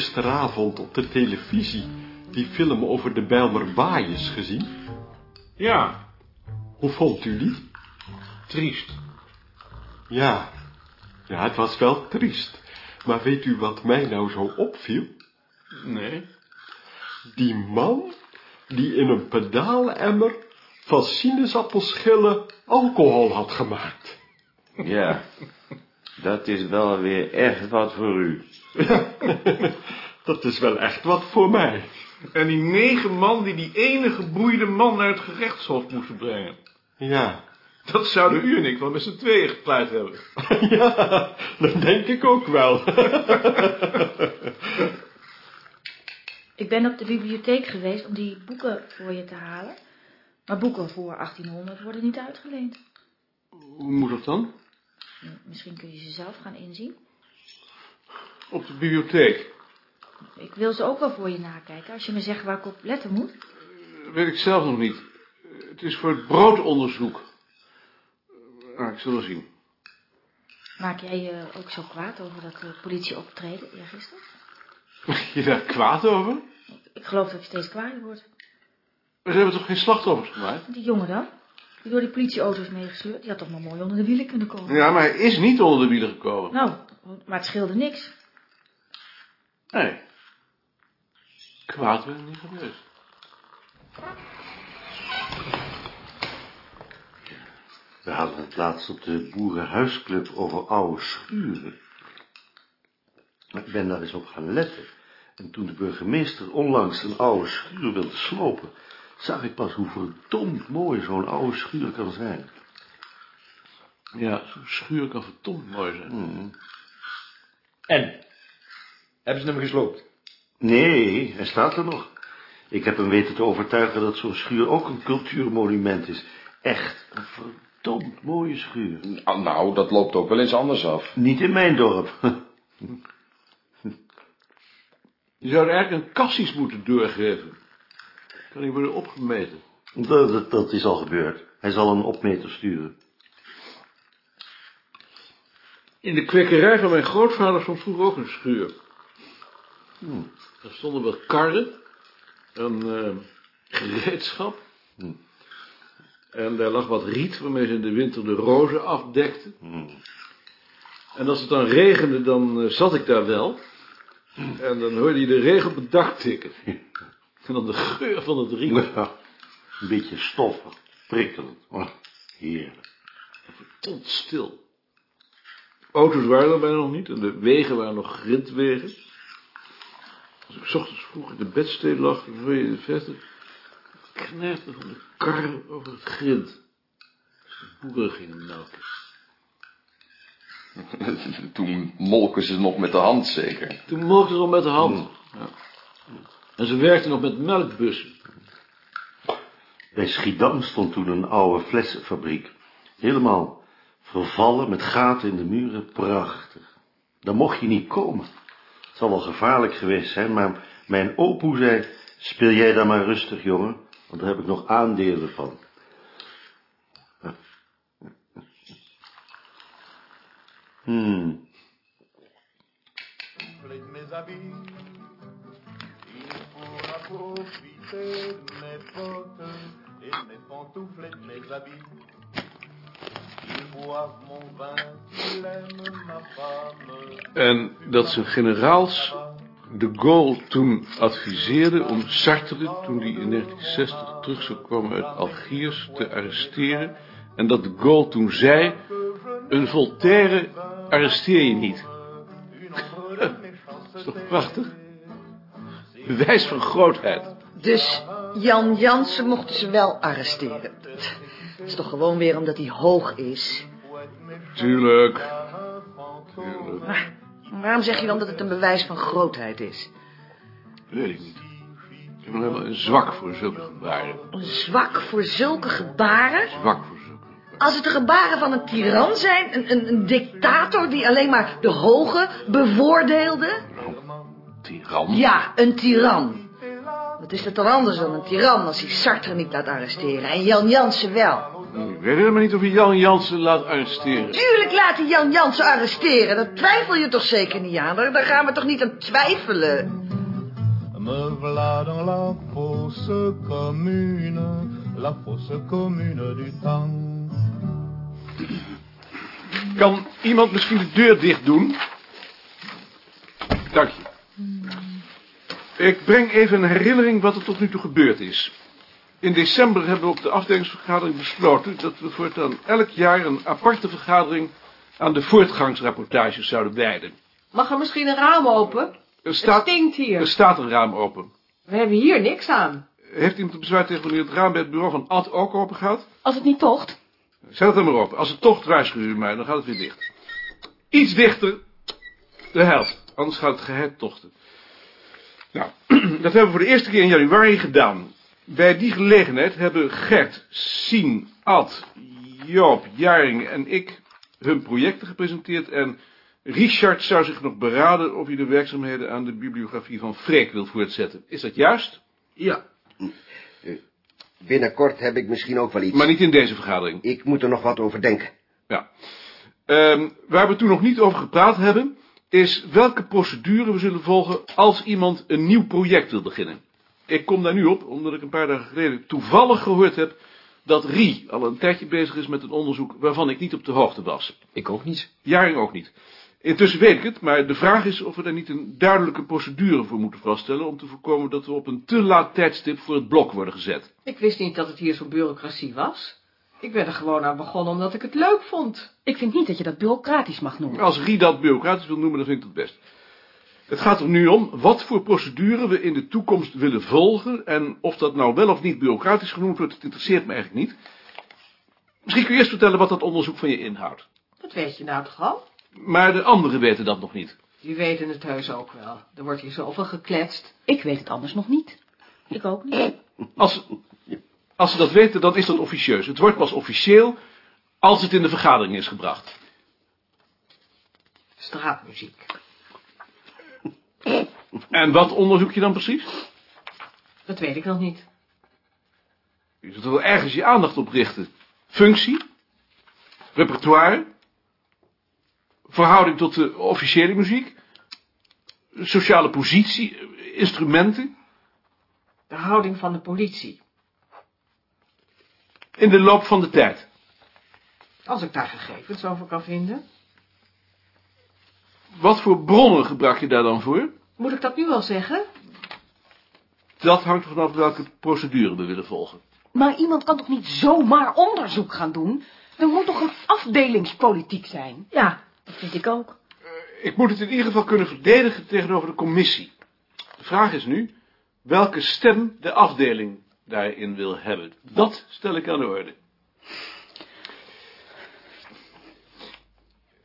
gisteravond op de televisie die film over de Bijlmer Baaiers gezien? Ja, Hoe vond u die? triest. Ja, ja, het was wel triest. Maar weet u wat mij nou zo opviel? Nee. Die man die in een pedaalemmer van sinaasappelschillen alcohol had gemaakt. Ja, dat is wel weer echt wat voor u. Dat is wel echt wat voor mij. En die negen man die die ene geboeide man naar het gerechtshof moesten brengen. Ja, Dat zouden u en ik wel met z'n tweeën gepleit hebben. ja, dat denk ik ook wel. Ik ben op de bibliotheek geweest om die boeken voor je te halen. Maar boeken voor 1800 worden niet uitgeleend. Hoe moet dat dan? Misschien kun je ze zelf gaan inzien. Op de bibliotheek. Ik wil ze ook wel voor je nakijken, als je me zegt waar ik op letten moet. Dat weet ik zelf nog niet. Het is voor het broodonderzoek. Ah, ik zal wel zien. Maak jij je ook zo kwaad over dat de politie optreden eergisteren? Je daar kwaad over? Ik geloof dat je steeds kwaad wordt. Maar ze hebben toch geen slachtoffers gemaakt? Die jongen dan? Die door die politieauto's meegesleurd, die had toch maar mooi onder de wielen kunnen komen. Ja, maar hij is niet onder de wielen gekomen. Nou, maar het scheelde niks. Nee. Kwaad ik niet geweest. We hadden het laatst op de Boerenhuisclub over oude schuren. Ik ben daar eens op gaan letten. En toen de burgemeester onlangs een oude schuur wilde slopen, zag ik pas hoe verdomd mooi zo'n oude schuur kan zijn. Ja, zo'n schuur kan verdomd mooi zijn. Hmm. En? Hebben ze hem gesloopt? Nee, hij staat er nog. Ik heb hem weten te overtuigen dat zo'n schuur ook een cultuurmonument is. Echt, een verdomd mooie schuur. Nou, nou, dat loopt ook wel eens anders af. Niet in mijn dorp. Je zou er eigenlijk een kassis moeten doorgeven. Kan hij worden opgemeten. Dat, dat, dat is al gebeurd. Hij zal een opmeter sturen. In de kwekerij van mijn grootvader stond vroeger ook een schuur. Hmm. Daar stonden wat karren en eh, gereedschap. En daar lag wat riet waarmee ze in de winter de rozen afdekten. En als het dan regende, dan eh, zat ik daar wel. En dan hoorde je de regen op het dak tikken. En dan de geur van het riet. Ja, een beetje stoffig, prikkelend. Oh, heerlijk. Verdomd stil. Auto's waren er bijna nog niet en de wegen waren nog grindwegen. Als ik ochtends vroeg in de bedstee lag, dan hoorde je in de verte knerpen van de karren over het grind. Als de boeren gingen melken. Toen molken ze nog met de hand, zeker. Toen mochten ze nog met de hand. Ja. En ze werkten nog met melkbussen. Bij Schiedam stond toen een oude flessenfabriek. Helemaal vervallen met gaten in de muren. Prachtig. Daar mocht je niet komen. Het zal wel gevaarlijk geweest zijn, maar mijn opoe zei... Speel jij daar maar rustig, jongen, want daar heb ik nog aandelen van. Hmm. profiter de mes bottes et de mes pantoufles et mes habits. En dat zijn generaals de Gaulle toen adviseerde om Sartre, toen die in 1960 terug zou komen uit Algiers, te arresteren. En dat de Gaulle toen zei, een Voltaire arresteer je niet. Dat is toch prachtig? Bewijs van grootheid. Dus Jan Jansen mochten ze wel arresteren. Het is toch gewoon weer omdat hij hoog is. Tuurlijk. Tuurlijk. Maar waarom zeg je dan dat het een bewijs van grootheid is? Weet ik niet. Ik heb helemaal een zwak voor zulke gebaren. Een zwak voor zulke gebaren? Zwak voor zulke gebaren. Als het de gebaren van een tiran zijn, een, een, een dictator die alleen maar de hoge bevoordeelde? Tiran. Ja, een tiran. Wat is dat dan anders dan een tiran als hij Sartre niet laat arresteren en Jan Jansen wel? Ik weet helemaal niet of je Jan Jansen laat arresteren. Tuurlijk laat hij Jan Jansen arresteren. Daar twijfel je toch zeker niet aan? Daar, daar gaan we toch niet aan twijfelen? Me voilà dans la fosse commune, la fosse commune du temps. Kan iemand misschien de deur dicht doen? Dank je. Ik breng even een herinnering wat er tot nu toe gebeurd is. In december hebben we op de afdelingsvergadering besloten dat we voortaan elk jaar een aparte vergadering aan de voortgangsrapportages zouden wijden. Mag er misschien een raam open? Er Het staat, stinkt er hier. staat een raam open. We hebben hier niks aan. Heeft iemand een bezwaar tegen wanneer het raam bij het bureau van Ad ook open gaat? Als het niet tocht. Zet het dan maar op. Als het tocht waarschuw u mij, dan gaat het weer dicht. Iets dichter, de helft. Anders gaat het geheid tochten. Nou, dat hebben we voor de eerste keer in januari gedaan. Bij die gelegenheid hebben Gert, Sien, Ad, Joop, Jaring en ik hun projecten gepresenteerd en Richard zou zich nog beraden of hij de werkzaamheden aan de bibliografie van Freek wil voortzetten. Is dat juist? Ja. Binnenkort heb ik misschien ook wel iets. Maar niet in deze vergadering. Ik moet er nog wat over denken. Ja. Ehm, waar we toen nog niet over gepraat hebben, is welke procedure we zullen volgen als iemand een nieuw project wil beginnen. Ik kom daar nu op, omdat ik een paar dagen geleden toevallig gehoord heb dat Rie al een tijdje bezig is met een onderzoek waarvan ik niet op de hoogte was. Ik ook niet. Jaring ook niet. Intussen weet ik het, maar de vraag is of we daar niet een duidelijke procedure voor moeten vaststellen om te voorkomen dat we op een te laat tijdstip voor het blok worden gezet. Ik wist niet dat het hier zo'n bureaucratie was. Ik ben er gewoon aan begonnen omdat ik het leuk vond. Ik vind niet dat je dat bureaucratisch mag noemen. Als Rie dat bureaucratisch wil noemen, dan vind ik dat best. Het gaat er nu om wat voor procedure we in de toekomst willen volgen en of dat nou wel of niet bureaucratisch genoemd wordt, het interesseert me eigenlijk niet. Misschien kun je eerst vertellen wat dat onderzoek van je inhoudt. Dat weet je nou toch al? Maar de anderen weten dat nog niet. Die weten het heus ook wel. Er wordt hier zoveel gekletst. Ik weet het anders nog niet. Ik ook niet. Als, als ze dat weten, dan is dat officieus. Het wordt pas officieel als het in de vergadering is gebracht. Straatmuziek. En wat onderzoek je dan precies? Dat weet ik nog niet. Je zult er wel ergens je aandacht op richten. Functie? Repertoire? Verhouding tot de officiële muziek? Sociale positie? Instrumenten? De houding van de politie. In de loop van de tijd. Als ik daar gegevens over kan vinden. Wat voor bronnen gebruik je daar dan voor? Moet ik dat nu al zeggen? Dat hangt er vanaf welke procedure we willen volgen. Maar iemand kan toch niet zomaar onderzoek gaan doen? Er moet toch een afdelingspolitiek zijn? Ja, dat vind ik ook. Ik moet het in ieder geval kunnen verdedigen tegenover de commissie. De vraag is nu welke stem de afdeling daarin wil hebben. Dat stel ik aan de orde.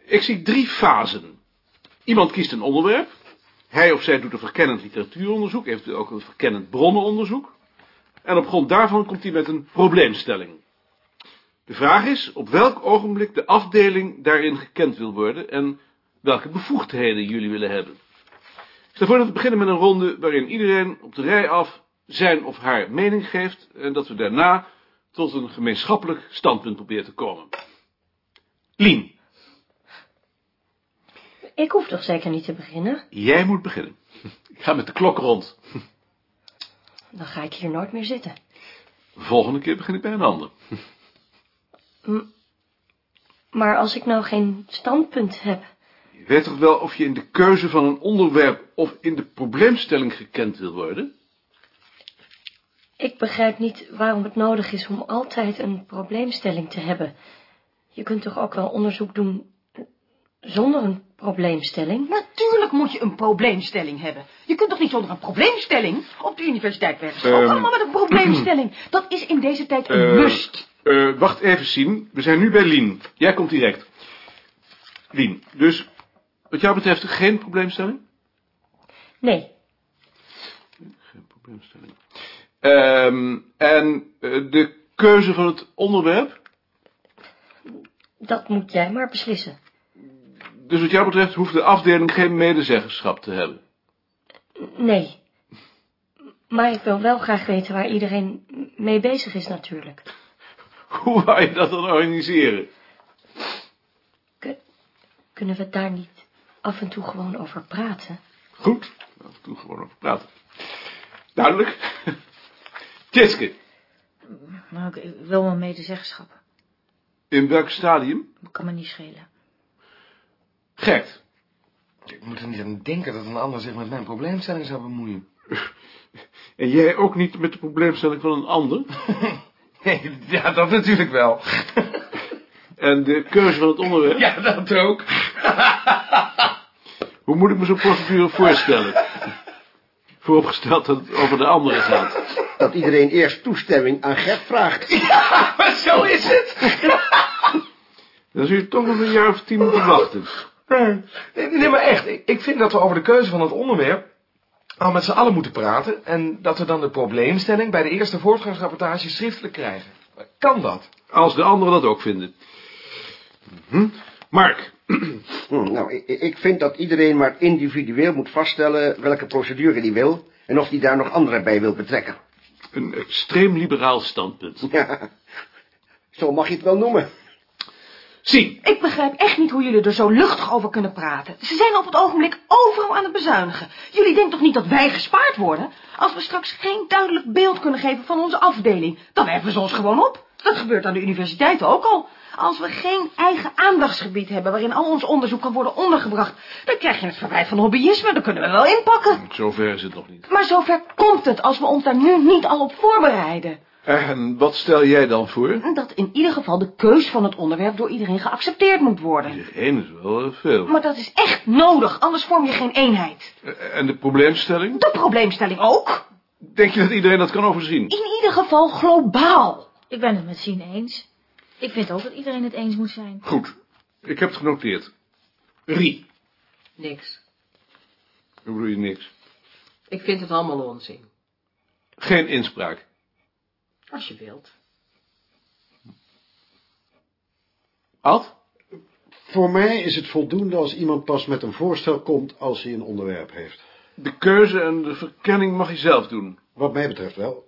Ik zie drie fasen. Iemand kiest een onderwerp. Hij of zij doet een verkennend literatuuronderzoek, eventueel ook een verkennend bronnenonderzoek. En op grond daarvan komt hij met een probleemstelling. De vraag is op welk ogenblik de afdeling daarin gekend wil worden en welke bevoegdheden jullie willen hebben. Ik stel voor dat we beginnen met een ronde waarin iedereen op de rij af zijn of haar mening geeft en dat we daarna tot een gemeenschappelijk standpunt proberen te komen. Lien, Ik hoef toch zeker niet te beginnen? jij moet beginnen. Ik ga met de klok rond. Dan ga ik hier nooit meer zitten. Volgende keer begin ik bij een ander. Maar als ik nou geen standpunt heb... Je weet toch wel of je in de keuze van een onderwerp of in de probleemstelling gekend wil worden? Ik begrijp niet waarom het nodig is om altijd een probleemstelling te hebben. Je kunt toch ook wel onderzoek doen zonder een probleemstelling? Natuurlijk moet je een probleemstelling hebben. Je kunt toch niet zonder een probleemstelling? Op de universiteit werken Ehm. allemaal met een probleemstelling. Dat is in deze tijd een Eh, must. eh, wacht even, Sien. We zijn nu bij Lien. Jij komt direct. Lien, dus wat jou betreft geen probleemstelling? Nee, Geen probleemstelling. Ehm, en eh, de keuze van het onderwerp? dat moet jij maar beslissen. Dus wat jou betreft hoeft de afdeling geen medezeggenschap te hebben. Nee. Maar ik wil wel graag weten waar iedereen mee bezig is natuurlijk. Hoe wou je dat dan organiseren? Kunnen we daar niet af en toe gewoon over praten? Goed, af en toe gewoon over praten. Duidelijk. Tjitske, Nou, ik, wil wel medezeggenschap. in welk stadium? Kan me niet schelen. Gert. Ik moet er niet aan denken dat een ander zich met mijn probleemstelling zou bemoeien. En jij ook niet met de probleemstelling van een ander? Nee, ja, dat natuurlijk wel. En de keuze van het onderwerp? Ja, dat ook. Hoe moet ik me zo'n procedure voorstellen? Vooropgesteld dat het over de anderen gaat. Dat iedereen eerst toestemming aan Gert vraagt. Ja, maar zo is het. Dan zul je toch nog een jaar of tien moeten wachten. Nee, nee, maar echt. Ik, ik vind dat we over de keuze van het onderwerp al met z'n allen moeten praten... en dat we dan de probleemstelling bij de eerste voortgangsrapportage schriftelijk krijgen. Kan dat? Als de anderen dat ook vinden. Hm? Mark. Hm, nou, ik, ik vind dat iedereen maar individueel moet vaststellen welke procedure hij wil... en of hij daar nog anderen bij wil betrekken. Een extreem liberaal standpunt. Ja, zo mag je het wel noemen. Zie. Ik begrijp echt niet hoe jullie er zo luchtig over kunnen praten. Ze zijn op het ogenblik overal aan het bezuinigen. Jullie denken toch niet dat wij gespaard worden? Als we straks geen duidelijk beeld kunnen geven van onze afdeling, dan werpen ze ons gewoon op. Dat gebeurt aan de universiteiten ook al. Als we geen eigen aandachtsgebied hebben waarin al ons onderzoek kan worden ondergebracht, dan krijg je het verwijt van hobbyisme, dan kunnen we wel inpakken. Zover is het nog niet. Maar zover komt het als we ons daar nu niet al op voorbereiden. En wat stel jij dan voor? Dat in ieder geval de keus van het onderwerp door iedereen geaccepteerd moet worden. Eén is wel eh, veel. Maar dat is echt nodig, anders vorm je geen eenheid. Eh, En de probleemstelling? De probleemstelling ook. Denk je dat iedereen dat kan overzien? In ieder geval globaal. Ik ben het met Sien eens. Ik vind ook dat iedereen het eens moet zijn. Goed. Ik heb het genoteerd. Rie. Niks. Hoe bedoel je niks? Ik vind het allemaal onzin. Geen inspraak. Als je wilt. Ad? Voor mij is het voldoende als iemand pas met een voorstel komt als hij een onderwerp heeft. De keuze en de verkenning mag je zelf doen. Wat mij betreft wel.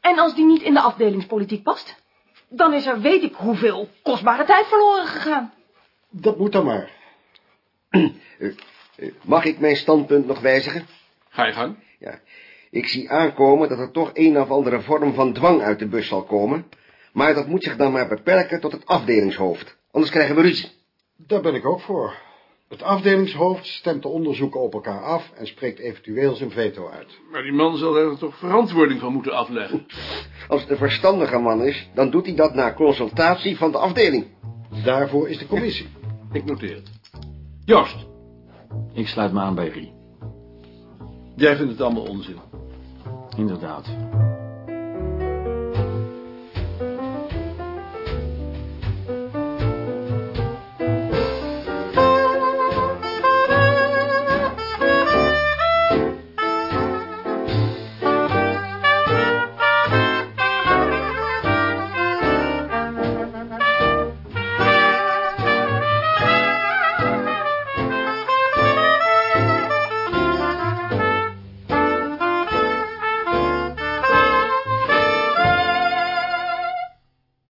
En als die niet in de afdelingspolitiek past? Dan is er weet ik hoeveel kostbare tijd verloren gegaan. Dat moet dan maar. Eh, eh, Mag ik mijn standpunt nog wijzigen? Ga je gang. Ja. Ik zie aankomen dat er toch een of andere vorm van dwang uit de bus zal komen, maar dat moet zich dan maar beperken tot het afdelingshoofd, anders krijgen we ruzie. Daar ben ik ook voor. Het afdelingshoofd stemt de onderzoeken op elkaar af en spreekt eventueel zijn veto uit. Maar die man zal er toch verantwoording van moeten afleggen. Als het een verstandige man is, dan doet hij dat na consultatie van de afdeling. Daarvoor is de commissie. Ik noteer het. Joost. Ik sluit me aan bij Rie. Jij vindt het allemaal onzin. Inderdaad.